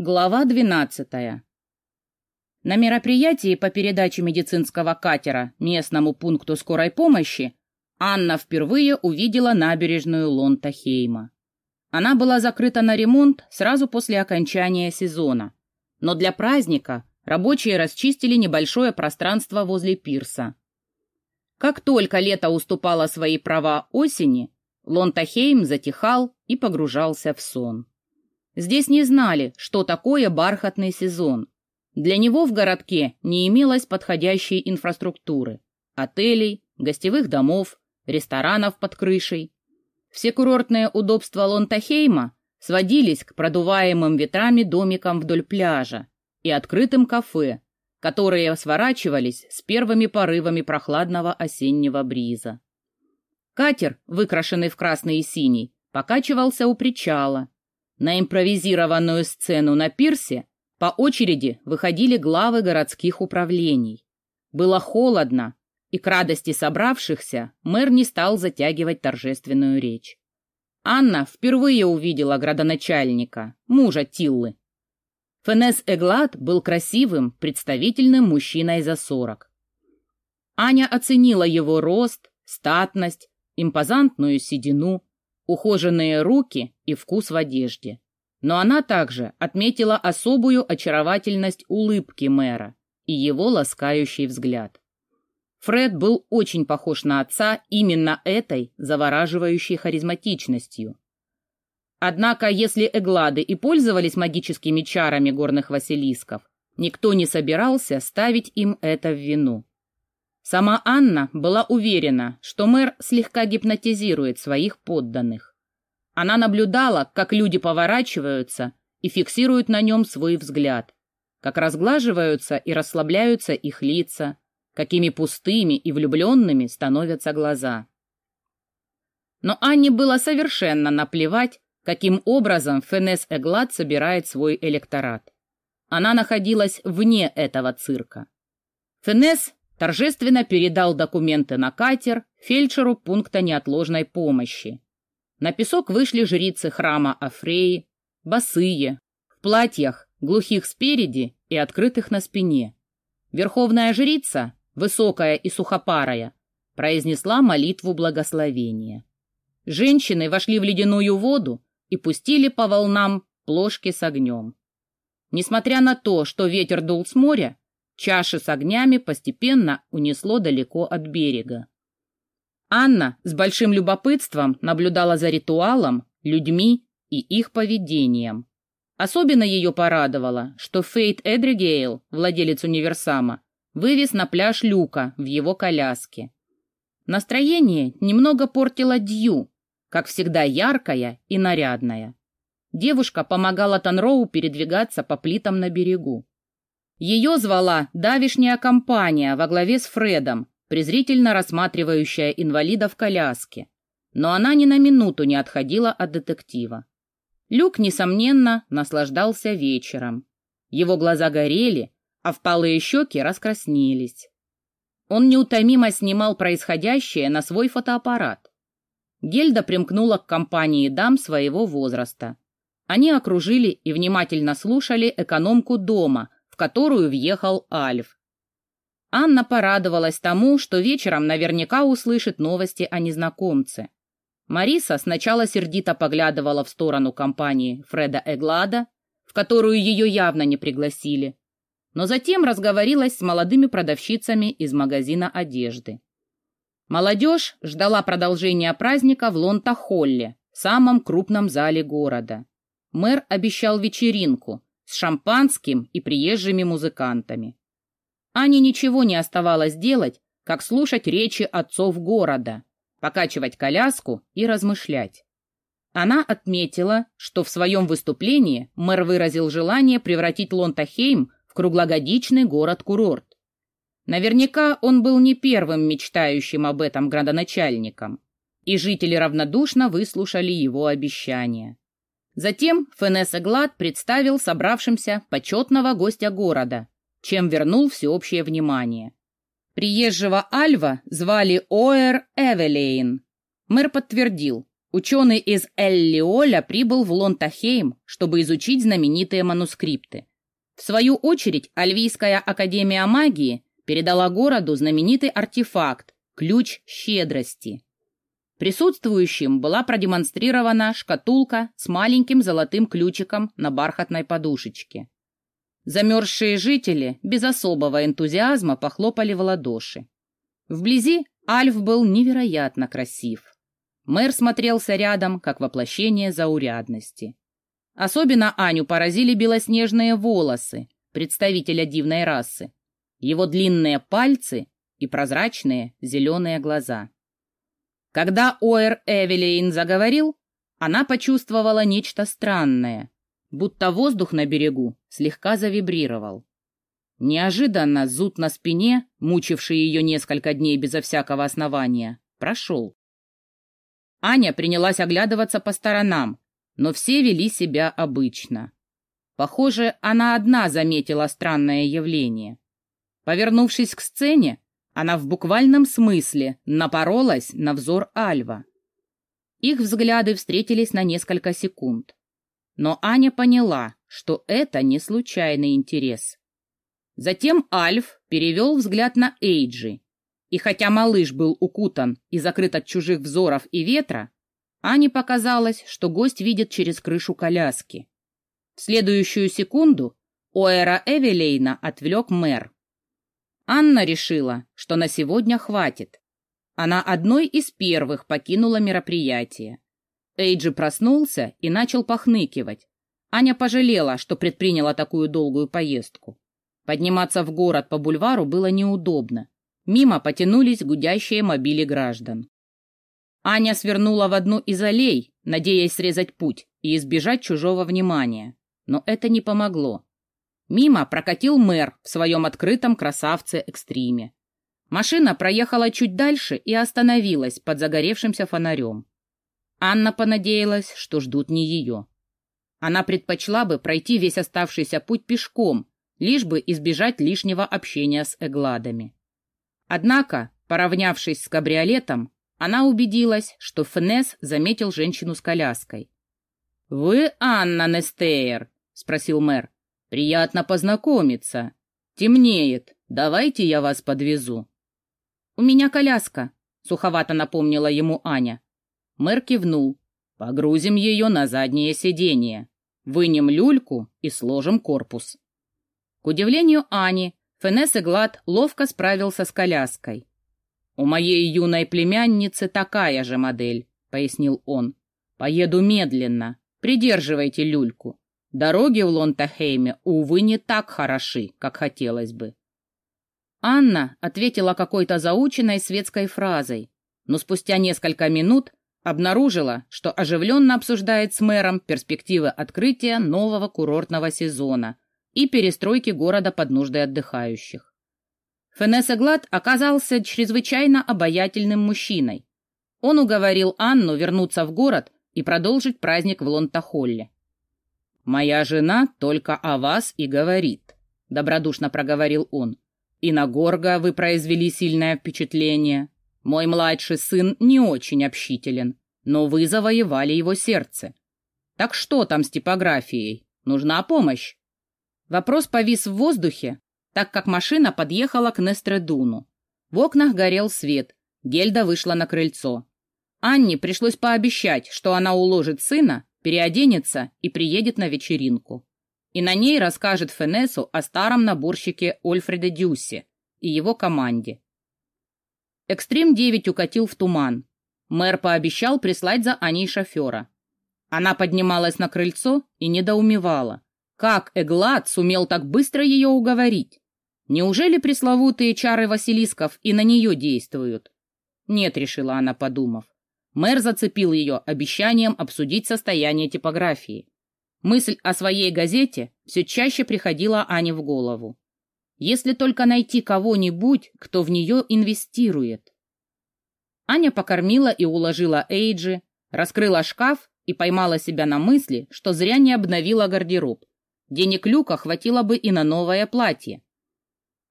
Глава 12. На мероприятии по передаче медицинского катера местному пункту скорой помощи Анна впервые увидела набережную Лонтахейма. Она была закрыта на ремонт сразу после окончания сезона, но для праздника рабочие расчистили небольшое пространство возле пирса. Как только лето уступало свои права осени, Лонтахейм затихал и погружался в сон. Здесь не знали, что такое бархатный сезон. Для него в городке не имелось подходящей инфраструктуры. Отелей, гостевых домов, ресторанов под крышей. Все курортные удобства Лонтахейма сводились к продуваемым ветрами домикам вдоль пляжа и открытым кафе, которые сворачивались с первыми порывами прохладного осеннего бриза. Катер, выкрашенный в красный и синий, покачивался у причала, на импровизированную сцену на пирсе по очереди выходили главы городских управлений. Было холодно, и к радости собравшихся мэр не стал затягивать торжественную речь. Анна впервые увидела градоначальника, мужа Тиллы. Фенес Эглад был красивым, представительным мужчиной за сорок. Аня оценила его рост, статность, импозантную седину, ухоженные руки и вкус в одежде. Но она также отметила особую очаровательность улыбки мэра и его ласкающий взгляд. Фред был очень похож на отца именно этой завораживающей харизматичностью. Однако, если эглады и пользовались магическими чарами горных василисков, никто не собирался ставить им это в вину. Сама Анна была уверена, что мэр слегка гипнотизирует своих подданных. Она наблюдала, как люди поворачиваются и фиксируют на нем свой взгляд, как разглаживаются и расслабляются их лица, какими пустыми и влюбленными становятся глаза. Но Анне было совершенно наплевать, каким образом Фенес Эглад собирает свой электорат. Она находилась вне этого цирка. Фенес торжественно передал документы на катер фельдшеру пункта неотложной помощи. На песок вышли жрицы храма Афреи, босые, в платьях, глухих спереди и открытых на спине. Верховная жрица, высокая и сухопарая, произнесла молитву благословения. Женщины вошли в ледяную воду и пустили по волнам плошки с огнем. Несмотря на то, что ветер дул с моря, Чаши с огнями постепенно унесло далеко от берега. Анна с большим любопытством наблюдала за ритуалом, людьми и их поведением. Особенно ее порадовало, что Фейт Эдригейл, владелец универсама, вывез на пляж Люка в его коляске. Настроение немного портила Дью, как всегда яркая и нарядная. Девушка помогала Танроу передвигаться по плитам на берегу. Ее звала давишняя компания во главе с Фредом, презрительно рассматривающая инвалида в коляске. Но она ни на минуту не отходила от детектива. Люк, несомненно, наслаждался вечером. Его глаза горели, а впалые щеки раскраснелись. Он неутомимо снимал происходящее на свой фотоаппарат. Гельда примкнула к компании дам своего возраста. Они окружили и внимательно слушали экономку дома, которую въехал Альф. Анна порадовалась тому, что вечером наверняка услышит новости о незнакомце. Мариса сначала сердито поглядывала в сторону компании Фреда Эглада, в которую ее явно не пригласили, но затем разговорилась с молодыми продавщицами из магазина одежды. Молодежь ждала продолжения праздника в Лонта-Холле, самом крупном зале города. Мэр обещал вечеринку, с шампанским и приезжими музыкантами. Ане ничего не оставалось делать, как слушать речи отцов города, покачивать коляску и размышлять. Она отметила, что в своем выступлении мэр выразил желание превратить Лонтахейм в круглогодичный город-курорт. Наверняка он был не первым мечтающим об этом градоначальником, и жители равнодушно выслушали его обещания. Затем Фенесса Глад представил собравшимся почетного гостя города, чем вернул всеобщее внимание. Приезжего Альва звали Оэр Эвелейн. Мэр подтвердил, Ученый из Эллиоля прибыл в Лонтахейм, чтобы изучить знаменитые манускрипты. В свою очередь, Альвийская академия магии передала городу знаменитый артефакт – ключ щедрости. Присутствующим была продемонстрирована шкатулка с маленьким золотым ключиком на бархатной подушечке. Замерзшие жители без особого энтузиазма похлопали в ладоши. Вблизи Альф был невероятно красив. Мэр смотрелся рядом, как воплощение заурядности. Особенно Аню поразили белоснежные волосы представителя дивной расы, его длинные пальцы и прозрачные зеленые глаза. Когда Оэр Эвелейн заговорил, она почувствовала нечто странное, будто воздух на берегу слегка завибрировал. Неожиданно зуд на спине, мучивший ее несколько дней безо всякого основания, прошел. Аня принялась оглядываться по сторонам, но все вели себя обычно. Похоже, она одна заметила странное явление. Повернувшись к сцене, она в буквальном смысле напоролась на взор Альва. Их взгляды встретились на несколько секунд. Но Аня поняла, что это не случайный интерес. Затем Альф перевел взгляд на Эйджи, и хотя малыш был укутан и закрыт от чужих взоров и ветра, Ане показалось, что гость видит через крышу коляски. В следующую секунду Оэра Эвелейна отвлек мэр. Анна решила, что на сегодня хватит. Она одной из первых покинула мероприятие. Эйджи проснулся и начал похныкивать. Аня пожалела, что предприняла такую долгую поездку. Подниматься в город по бульвару было неудобно. Мимо потянулись гудящие мобили граждан. Аня свернула в одну из аллей, надеясь срезать путь и избежать чужого внимания. Но это не помогло. Мимо прокатил мэр в своем открытом красавце-экстриме. Машина проехала чуть дальше и остановилась под загоревшимся фонарем. Анна понадеялась, что ждут не ее. Она предпочла бы пройти весь оставшийся путь пешком, лишь бы избежать лишнего общения с Эгладами. Однако, поравнявшись с кабриолетом, она убедилась, что Фнес заметил женщину с коляской. «Вы Анна Нестейр?» — спросил мэр. «Приятно познакомиться. Темнеет. Давайте я вас подвезу». «У меня коляска», — суховато напомнила ему Аня. Мэр кивнул. «Погрузим ее на заднее сиденье. Вынем люльку и сложим корпус». К удивлению Ани, Фенес Глад ловко справился с коляской. «У моей юной племянницы такая же модель», — пояснил он. «Поеду медленно. Придерживайте люльку. Дороги в Лонтахейме, увы, не так хороши, как хотелось бы». Анна ответила какой-то заученной светской фразой, но спустя несколько минут обнаружила, что оживленно обсуждает с мэром перспективы открытия нового курортного сезона и перестройки города под нужды отдыхающих. Фенесса Глад оказался чрезвычайно обаятельным мужчиной. Он уговорил Анну вернуться в город и продолжить праздник в Лонтахолле. «Моя жена только о вас и говорит», — добродушно проговорил он. «И на Горга вы произвели сильное впечатление. Мой младший сын не очень общителен, но вы завоевали его сердце. Так что там с типографией? Нужна помощь?» Вопрос повис в воздухе, так как машина подъехала к Нестредуну. В окнах горел свет. Гельда вышла на крыльцо. Анне пришлось пообещать, что она уложит сына, переоденется и приедет на вечеринку. И на ней расскажет Фенесу о старом наборщике Ольфреде Дюссе и его команде. Экстрим-9 укатил в туман. Мэр пообещал прислать за Аней шофера. Она поднималась на крыльцо и недоумевала. Как Эглад сумел так быстро ее уговорить? Неужели пресловутые чары Василисков и на нее действуют? Нет, решила она, подумав. Мэр зацепил ее обещанием обсудить состояние типографии. Мысль о своей газете все чаще приходила Ане в голову. Если только найти кого-нибудь, кто в нее инвестирует. Аня покормила и уложила Эйджи, раскрыла шкаф и поймала себя на мысли, что зря не обновила гардероб. Денег Люка хватило бы и на новое платье.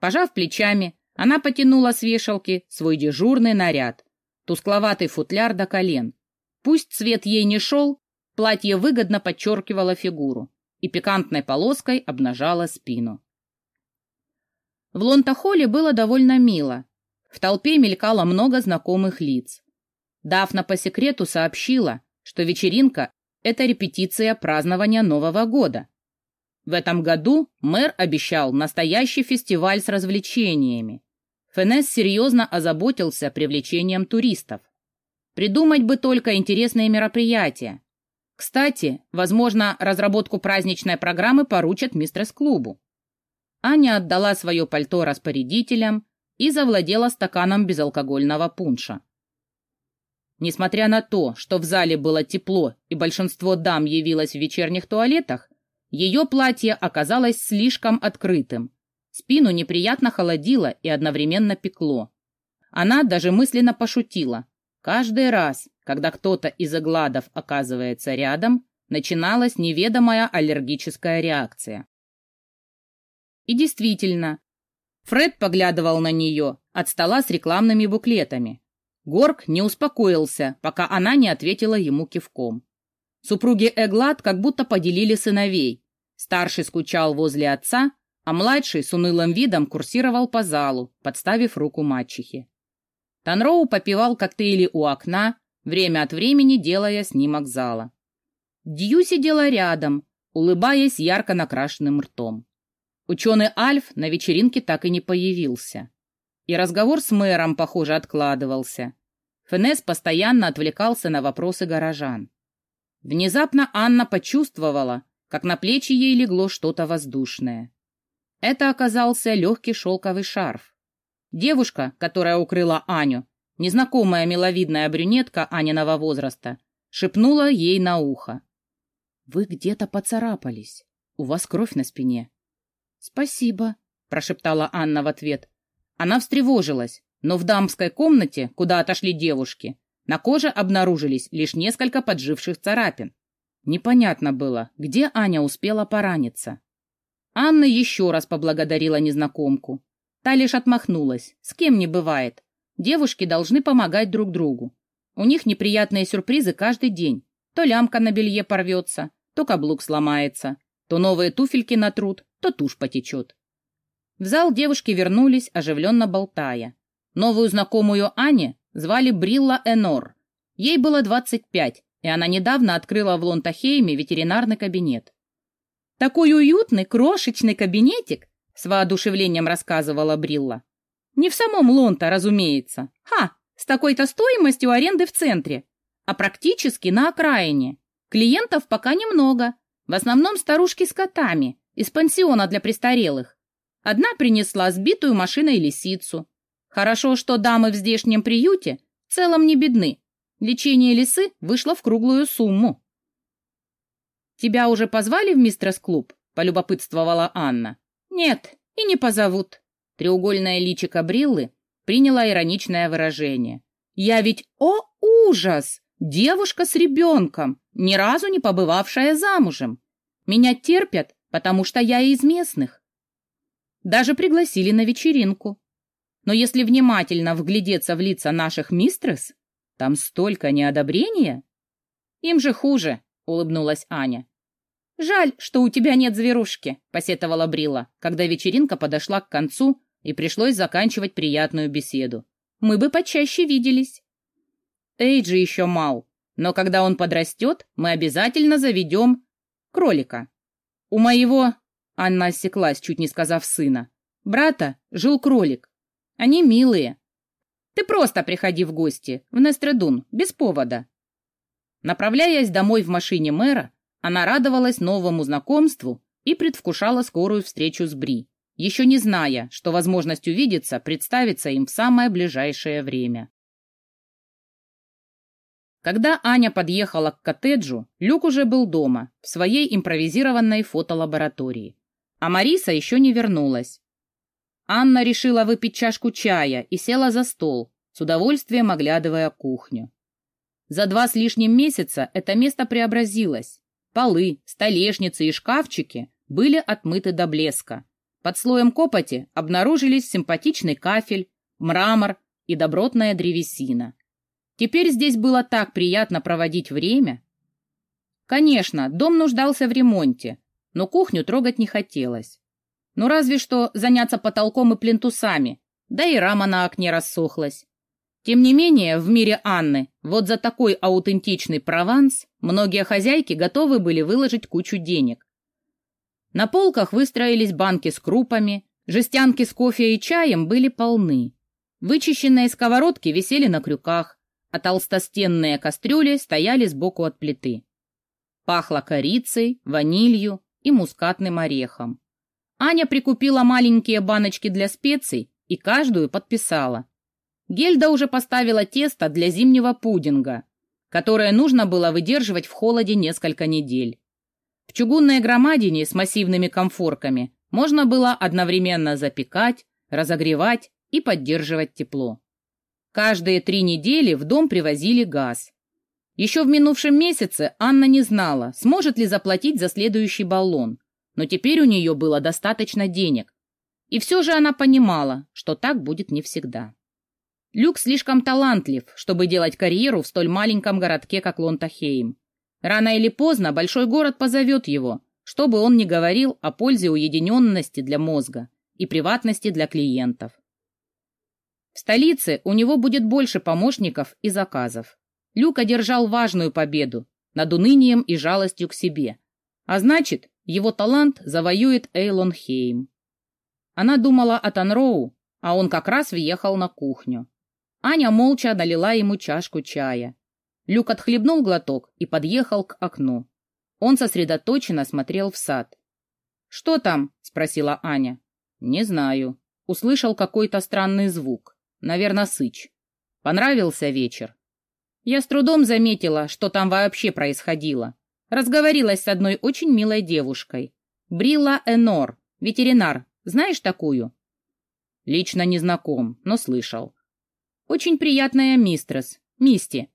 Пожав плечами, она потянула с вешалки свой дежурный наряд, тускловатый футляр до колен. Пусть цвет ей не шел, платье выгодно подчеркивало фигуру и пикантной полоской обнажало спину. В Лонтахоле было довольно мило. В толпе мелькало много знакомых лиц. Дафна по секрету сообщила, что вечеринка – это репетиция празднования Нового года. В этом году мэр обещал настоящий фестиваль с развлечениями. Фенес серьезно озаботился привлечением туристов. Придумать бы только интересные мероприятия. Кстати, возможно, разработку праздничной программы поручат мистерс-клубу. Аня отдала свое пальто распорядителям и завладела стаканом безалкогольного пунша. Несмотря на то, что в зале было тепло и большинство дам явилось в вечерних туалетах, ее платье оказалось слишком открытым. Спину неприятно холодило и одновременно пекло. Она даже мысленно пошутила, Каждый раз, когда кто-то из игладов оказывается рядом, начиналась неведомая аллергическая реакция. И действительно, Фред поглядывал на нее от стола с рекламными буклетами. Горг не успокоился, пока она не ответила ему кивком. Супруги Эглад как будто поделили сыновей. Старший скучал возле отца, а младший с унылым видом курсировал по залу, подставив руку мачехе. Танроу попивал коктейли у окна, время от времени делая снимок зала. Дью сидела рядом, улыбаясь ярко накрашенным ртом. Ученый Альф на вечеринке так и не появился. И разговор с мэром, похоже, откладывался. Фенес постоянно отвлекался на вопросы горожан. Внезапно Анна почувствовала, как на плечи ей легло что-то воздушное. Это оказался легкий шелковый шарф. Девушка, которая укрыла Аню, незнакомая миловидная брюнетка Аниного возраста, шепнула ей на ухо. «Вы где-то поцарапались. У вас кровь на спине». «Спасибо», — прошептала Анна в ответ. Она встревожилась, но в дамской комнате, куда отошли девушки, на коже обнаружились лишь несколько подживших царапин. Непонятно было, где Аня успела пораниться. Анна еще раз поблагодарила незнакомку. Та лишь отмахнулась. С кем не бывает. Девушки должны помогать друг другу. У них неприятные сюрпризы каждый день. То лямка на белье порвется, то каблук сломается, то новые туфельки натрут, то тушь потечет. В зал девушки вернулись, оживленно болтая. Новую знакомую Ане звали Брилла Энор. Ей было 25, и она недавно открыла в Лонтахейме ветеринарный кабинет. Такой уютный, крошечный кабинетик, с воодушевлением рассказывала Брилла. Не в самом Лонта, разумеется. Ха, с такой-то стоимостью аренды в центре, а практически на окраине. Клиентов пока немного, в основном старушки с котами, из пансиона для престарелых. Одна принесла сбитую машиной лисицу. Хорошо, что дамы в здешнем приюте в целом не бедны. Лечение лисы вышло в круглую сумму. «Тебя уже позвали в мистерс-клуб?» — полюбопытствовала Анна. «Нет, и не позовут». Треугольное личико Бриллы приняло ироничное выражение. «Я ведь, о ужас! Девушка с ребенком, ни разу не побывавшая замужем. Меня терпят, потому что я из местных. Даже пригласили на вечеринку. Но если внимательно вглядеться в лица наших мистрес, там столько неодобрения. Им же хуже, улыбнулась Аня. «Жаль, что у тебя нет зверушки», — посетовала Брила, когда вечеринка подошла к концу и пришлось заканчивать приятную беседу. «Мы бы почаще виделись». Эйджи еще мал, но когда он подрастет, мы обязательно заведем кролика. У моего, Анна осеклась, чуть не сказав сына, брата жил кролик. Они милые. Ты просто приходи в гости, в Нестредун, без повода. Направляясь домой в машине мэра, она радовалась новому знакомству и предвкушала скорую встречу с Бри, еще не зная, что возможность увидеться представится им в самое ближайшее время. Когда Аня подъехала к коттеджу, Люк уже был дома, в своей импровизированной фотолаборатории. А Мариса еще не вернулась. Анна решила выпить чашку чая и села за стол, с удовольствием оглядывая кухню. За два с лишним месяца это место преобразилось. Полы, столешницы и шкафчики были отмыты до блеска. Под слоем копоти обнаружились симпатичный кафель, мрамор и добротная древесина. Теперь здесь было так приятно проводить время. Конечно, дом нуждался в ремонте, но кухню трогать не хотелось. Ну разве что заняться потолком и плинтусами, да и рама на окне рассохлась. Тем не менее, в мире Анны вот за такой аутентичный Прованс многие хозяйки готовы были выложить кучу денег. На полках выстроились банки с крупами, жестянки с кофе и чаем были полны. Вычищенные сковородки висели на крюках, а толстостенные кастрюли стояли сбоку от плиты. Пахло корицей, ванилью и мускатным орехом. Аня прикупила маленькие баночки для специй и каждую подписала. Гельда уже поставила тесто для зимнего пудинга, которое нужно было выдерживать в холоде несколько недель. В чугунной громадине с массивными комфорками можно было одновременно запекать, разогревать и поддерживать тепло. Каждые три недели в дом привозили газ. Еще в минувшем месяце Анна не знала, сможет ли заплатить за следующий баллон, но теперь у нее было достаточно денег. И все же она понимала, что так будет не всегда. Люк слишком талантлив, чтобы делать карьеру в столь маленьком городке, как Лонтахейм. Рано или поздно большой город позовет его, чтобы он не говорил о пользе уединенности для мозга и приватности для клиентов. В столице у него будет больше помощников и заказов. Люк одержал важную победу над унынием и жалостью к себе. А значит, его талант завоюет Эйлон Хейм. Она думала о Танроу, а он как раз въехал на кухню. Аня молча налила ему чашку чая. Люк отхлебнул глоток и подъехал к окну. Он сосредоточенно смотрел в сад. «Что там?» — спросила Аня. «Не знаю. Услышал какой-то странный звук. Наверное, сыч. Понравился вечер. Я с трудом заметила, что там вообще происходило. Разговорилась с одной очень милой девушкой. Брила Энор, ветеринар. Знаешь такую? Лично не знаком, но слышал. Очень приятная мистрес, Мисти.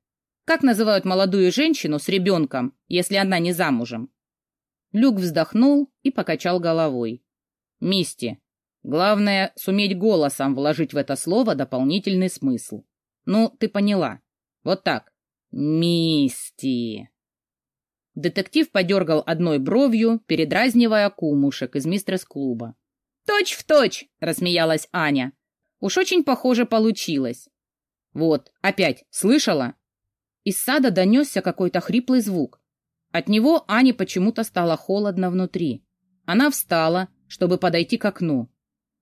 Как называют молодую женщину с ребенком, если она не замужем? Люк вздохнул и покачал головой. Мисти. Главное, суметь голосом вложить в это слово дополнительный смысл. Ну, ты поняла. Вот так. Мисти. Детектив подергал одной бровью, передразнивая кумушек из мистерс-клуба. «Точь в точь!» — рассмеялась Аня. «Уж очень похоже получилось». «Вот, опять, слышала?» Из сада донесся какой-то хриплый звук. От него Ане почему-то стало холодно внутри. Она встала, чтобы подойти к окну.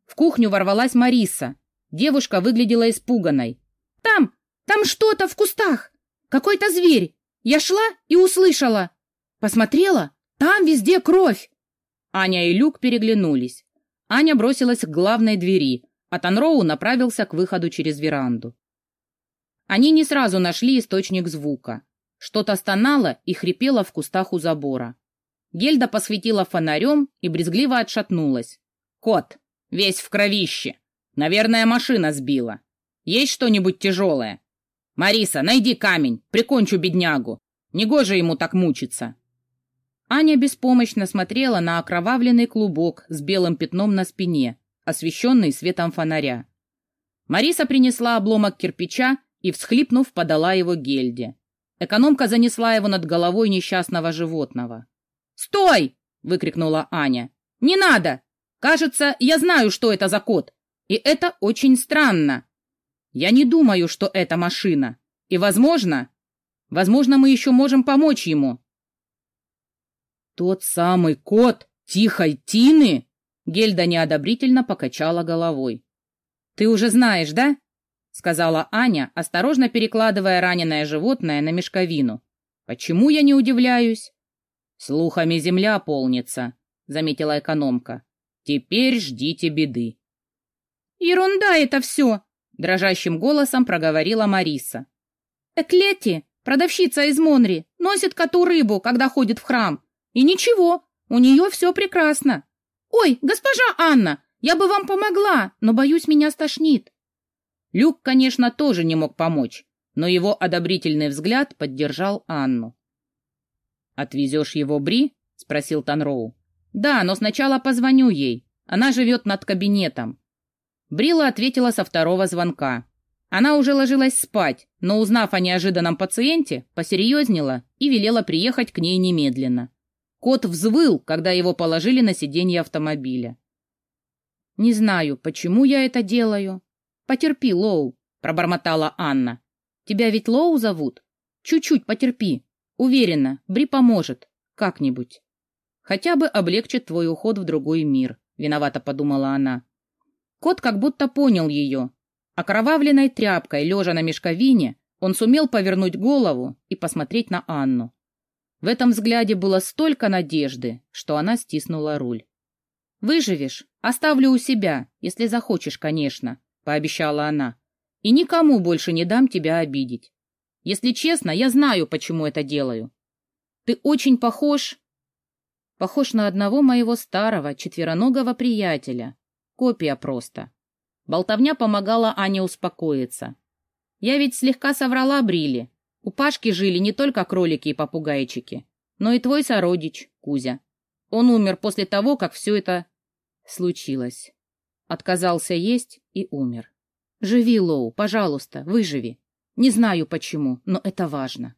В кухню ворвалась Мариса. Девушка выглядела испуганной. «Там! Там что-то в кустах! Какой-то зверь! Я шла и услышала! Посмотрела? Там везде кровь!» Аня и Люк переглянулись. Аня бросилась к главной двери, а Танроу направился к выходу через веранду. Они не сразу нашли источник звука. Что-то стонало и хрипело в кустах у забора. Гельда посветила фонарем и брезгливо отшатнулась. «Кот!» Весь в кровище. Наверное, машина сбила. Есть что-нибудь тяжелое? Мариса, найди камень, прикончу беднягу. Негоже ему так мучиться. Аня беспомощно смотрела на окровавленный клубок с белым пятном на спине, освещенный светом фонаря. Мариса принесла обломок кирпича и, всхлипнув, подала его Гельде. Экономка занесла его над головой несчастного животного. «Стой!» — выкрикнула Аня. «Не надо! Кажется, я знаю, что это за код. И это очень странно. Я не думаю, что это машина. И, возможно, возможно, мы еще можем помочь ему. Тот самый кот Тихой Тины? Гельда неодобрительно покачала головой. Ты уже знаешь, да? Сказала Аня, осторожно перекладывая раненое животное на мешковину. Почему я не удивляюсь? Слухами земля полнится, заметила экономка. Теперь ждите беды. Ерунда это все, дрожащим голосом проговорила Мариса. Эклетти, продавщица из Монри, носит коту рыбу, когда ходит в храм. И ничего, у нее все прекрасно. Ой, госпожа Анна, я бы вам помогла, но, боюсь, меня стошнит. Люк, конечно, тоже не мог помочь, но его одобрительный взгляд поддержал Анну. «Отвезешь его Бри?» — спросил Танроу. «Да, но сначала позвоню ей. Она живет над кабинетом». Брила ответила со второго звонка. Она уже ложилась спать, но, узнав о неожиданном пациенте, посерьезнела и велела приехать к ней немедленно. Кот взвыл, когда его положили на сиденье автомобиля. «Не знаю, почему я это делаю. Потерпи, Лоу», — пробормотала Анна. «Тебя ведь Лоу зовут? Чуть-чуть потерпи. Уверена, Бри поможет. Как-нибудь. Хотя бы облегчит твой уход в другой мир», — виновато подумала она. Кот как будто понял ее. Окровавленной тряпкой, лежа на мешковине, он сумел повернуть голову и посмотреть на Анну. В этом взгляде было столько надежды, что она стиснула руль. «Выживешь? Оставлю у себя, если захочешь, конечно», — пообещала она. «И никому больше не дам тебя обидеть. Если честно, я знаю, почему это делаю. Ты очень похож...» «Похож на одного моего старого четвероногого приятеля. Копия просто». Болтовня помогала Ане успокоиться. «Я ведь слегка соврала Брили. У Пашки жили не только кролики и попугайчики, но и твой сородич, Кузя. Он умер после того, как все это случилось. Отказался есть и умер. Живи, Лоу, пожалуйста, выживи. Не знаю почему, но это важно.